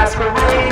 masquerade.